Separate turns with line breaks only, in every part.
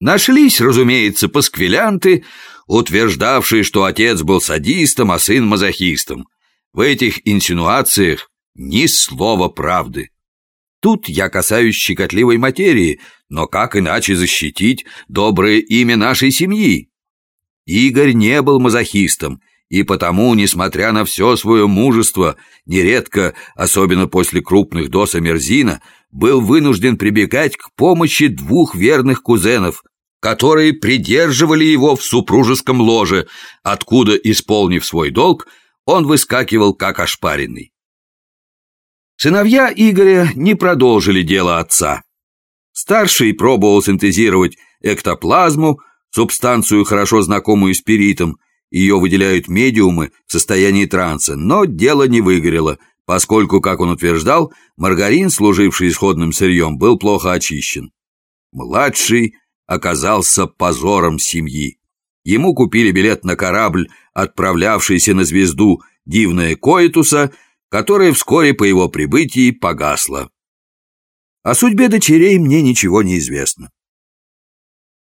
Нашлись, разумеется, пасквилянты, утверждавшие, что отец был садистом, а сын мазохистом. В этих инсинуациях ни слова правды. Тут я касаюсь щекотливой материи, но как иначе защитить доброе имя нашей семьи? Игорь не был мазохистом, и потому, несмотря на все свое мужество, нередко, особенно после крупных доз амерзина, был вынужден прибегать к помощи двух верных кузенов, которые придерживали его в супружеском ложе, откуда, исполнив свой долг, он выскакивал как ошпаренный. Сыновья Игоря не продолжили дело отца. Старший пробовал синтезировать эктоплазму, субстанцию, хорошо знакомую спиритом, ее выделяют медиумы в состоянии транса, но дело не выгорело, поскольку, как он утверждал, маргарин, служивший исходным сырьем, был плохо очищен. Младший оказался позором семьи. Ему купили билет на корабль, отправлявшийся на звезду Дивная Коэтуса, которая вскоре по его прибытии погасла. О судьбе дочерей мне ничего не известно.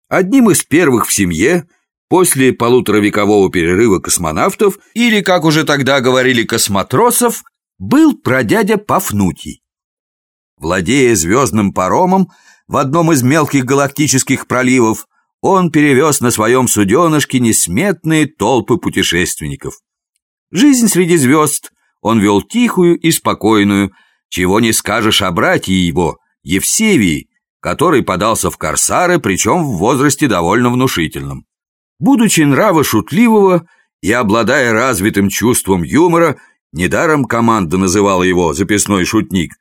Одним из первых в семье – После полуторавекового перерыва космонавтов, или, как уже тогда говорили, космотросов, был прадядя Пафнутий. Владея звездным паромом в одном из мелких галактических проливов, он перевез на своем суденышке несметные толпы путешественников. Жизнь среди звезд он вел тихую и спокойную, чего не скажешь о брате его, Евсевии, который подался в корсары, причем в возрасте довольно внушительном. Будучи нрава шутливого и обладая развитым чувством юмора, недаром команда называла его «записной шутник»,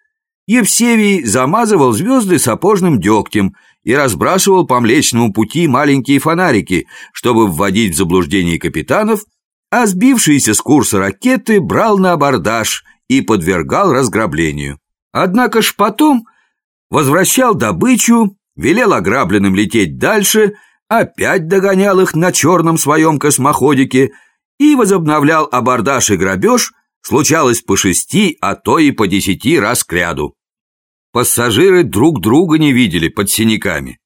Евсевий замазывал звезды сапожным дегтем и разбрасывал по Млечному пути маленькие фонарики, чтобы вводить в заблуждение капитанов, а сбившиеся с курса ракеты брал на абордаж и подвергал разграблению. Однако ж потом возвращал добычу, велел ограбленным лететь дальше – опять догонял их на черном своем космоходике и возобновлял абордаж и грабеж, случалось по шести, а то и по десяти раз к ряду. Пассажиры друг друга не видели под синяками.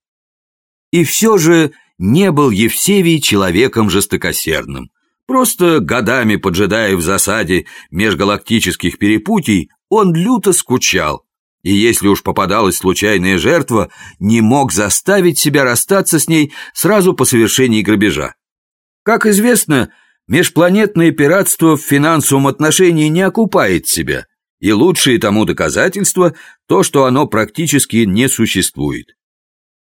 И все же не был Евсевий человеком жестокосердным. Просто годами поджидая в засаде межгалактических перепутий, он люто скучал, и если уж попадалась случайная жертва, не мог заставить себя расстаться с ней сразу по совершении грабежа. Как известно, межпланетное пиратство в финансовом отношении не окупает себя, и лучшее тому доказательство – то, что оно практически не существует.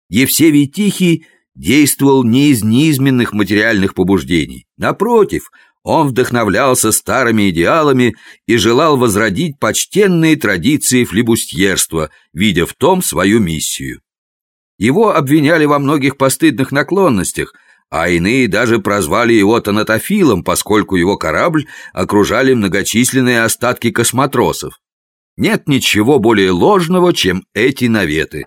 Евсевий Тихий действовал не из неизменных материальных побуждений. Напротив, он вдохновлялся старыми идеалами и желал возродить почтенные традиции флибустьерства, видя в том свою миссию. Его обвиняли во многих постыдных наклонностях, а иные даже прозвали его тонатофилом, поскольку его корабль окружали многочисленные остатки космотросов. Нет ничего более ложного, чем эти наветы.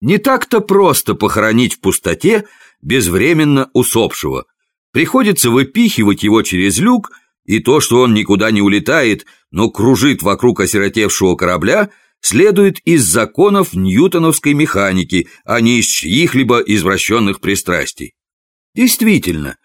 Не так-то просто похоронить в пустоте безвременно усопшего – Приходится выпихивать его через люк, и то, что он никуда не улетает, но кружит вокруг осиротевшего корабля, следует из законов ньютоновской механики, а не из чьих-либо извращенных пристрастий. Действительно,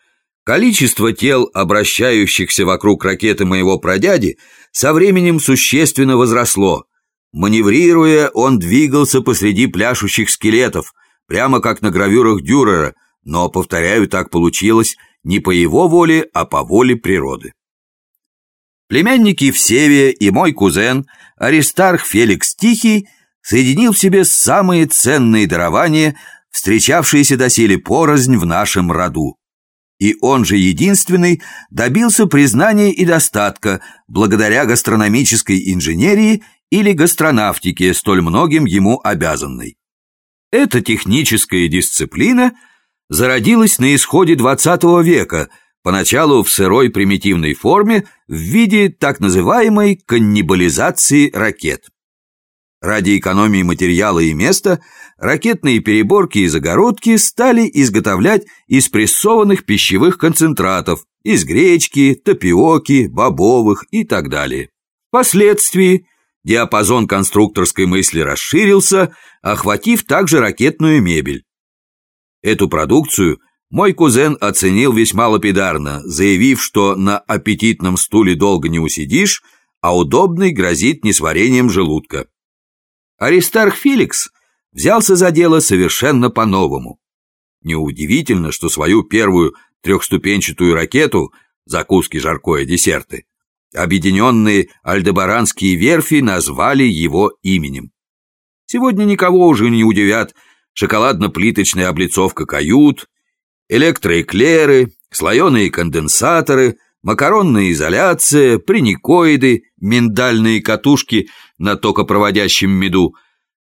количество тел, обращающихся вокруг ракеты моего прадяди, со временем существенно возросло. Маневрируя, он двигался посреди пляшущих скелетов, прямо как на гравюрах Дюрера, но, повторяю, так получилось не по его воле, а по воле природы. Племянники Евсевия и мой кузен, Аристарх Феликс Тихий, соединил в себе самые ценные дарования, встречавшиеся доселе порознь в нашем роду. И он же единственный добился признания и достатка благодаря гастрономической инженерии или гастронавтике, столь многим ему обязанной. Эта техническая дисциплина – зародилась на исходе XX века, поначалу в сырой примитивной форме в виде так называемой каннибализации ракет. Ради экономии материала и места ракетные переборки и загородки стали изготовлять из прессованных пищевых концентратов, из гречки, тапиоки, бобовых и так далее. Впоследствии диапазон конструкторской мысли расширился, охватив также ракетную мебель. Эту продукцию мой кузен оценил весьма лапидарно, заявив, что на аппетитном стуле долго не усидишь, а удобный грозит несварением желудка. Аристарх Феликс взялся за дело совершенно по-новому. Неудивительно, что свою первую трехступенчатую ракету «Закуски, жаркое, десерты» объединенные альдебаранские верфи назвали его именем. Сегодня никого уже не удивят шоколадно-плиточная облицовка кают, электроэклеры, слоеные конденсаторы, макаронная изоляция, приникоиды, миндальные катушки на токопроводящем меду,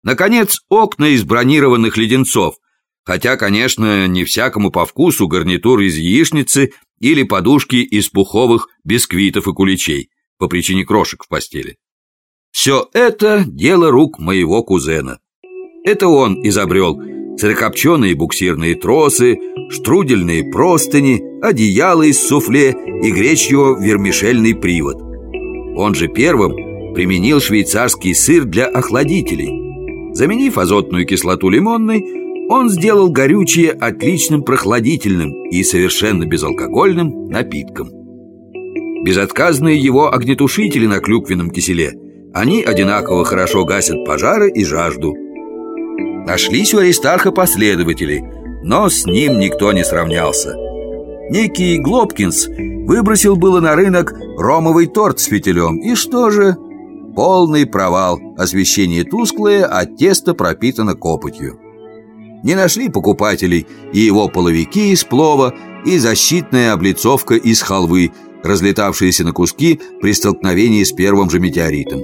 наконец, окна из бронированных леденцов, хотя, конечно, не всякому по вкусу гарнитур из яичницы или подушки из пуховых бисквитов и куличей по причине крошек в постели. Все это дело рук моего кузена. Это он изобрел сырокопченые буксирные тросы, штрудельные простыни, одеяло из суфле и гречье-вермишельный привод. Он же первым применил швейцарский сыр для охладителей. Заменив азотную кислоту лимонной, он сделал горючее отличным прохладительным и совершенно безалкогольным напитком. Безотказные его огнетушители на клюквенном киселе, они одинаково хорошо гасят пожары и жажду. Нашлись у Аристарха последователи, но с ним никто не сравнялся. Некий Глобкинс выбросил было на рынок ромовый торт с фитилем, и что же? Полный провал, освещение тусклое, а тесто пропитано копотью. Не нашли покупателей и его половики из плова, и защитная облицовка из халвы, разлетавшиеся на куски при столкновении с первым же метеоритом.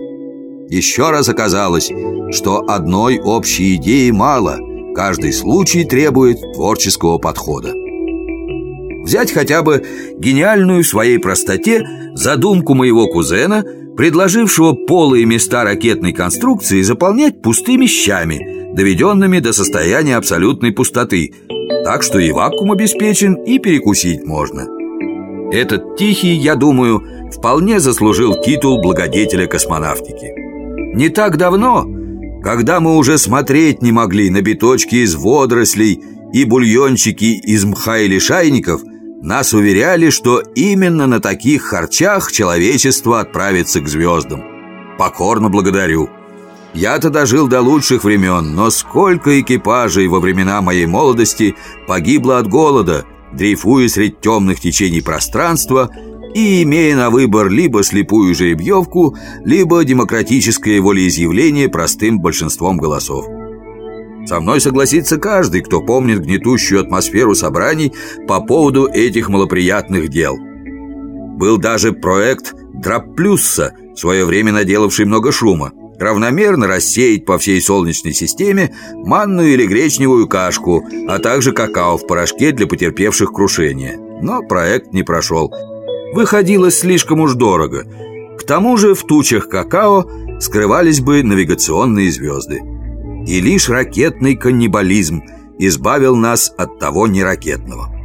Еще раз оказалось, что одной общей идеи мало, каждый случай требует творческого подхода. Взять хотя бы гениальную в своей простоте задумку моего кузена, предложившего полые места ракетной конструкции заполнять пустыми щами – доведенными до состояния абсолютной пустоты, так что и вакуум обеспечен, и перекусить можно. Этот Тихий, я думаю, вполне заслужил титул благодетеля космонавтики. Не так давно, когда мы уже смотреть не могли на биточки из водорослей и бульончики из мха или шайников, нас уверяли, что именно на таких харчах человечество отправится к звездам. Покорно благодарю. Я-то дожил до лучших времен, но сколько экипажей во времена моей молодости погибло от голода, дрейфуя средь темных течений пространства и имея на выбор либо слепую жеребьевку, либо демократическое волеизъявление простым большинством голосов. Со мной согласится каждый, кто помнит гнетущую атмосферу собраний по поводу этих малоприятных дел. Был даже проект Драпплюсса, в свое время наделавший много шума равномерно рассеять по всей Солнечной системе манную или гречневую кашку, а также какао в порошке для потерпевших крушение. Но проект не прошел. Выходилось слишком уж дорого. К тому же в тучах какао скрывались бы навигационные звезды. И лишь ракетный каннибализм избавил нас от того неракетного.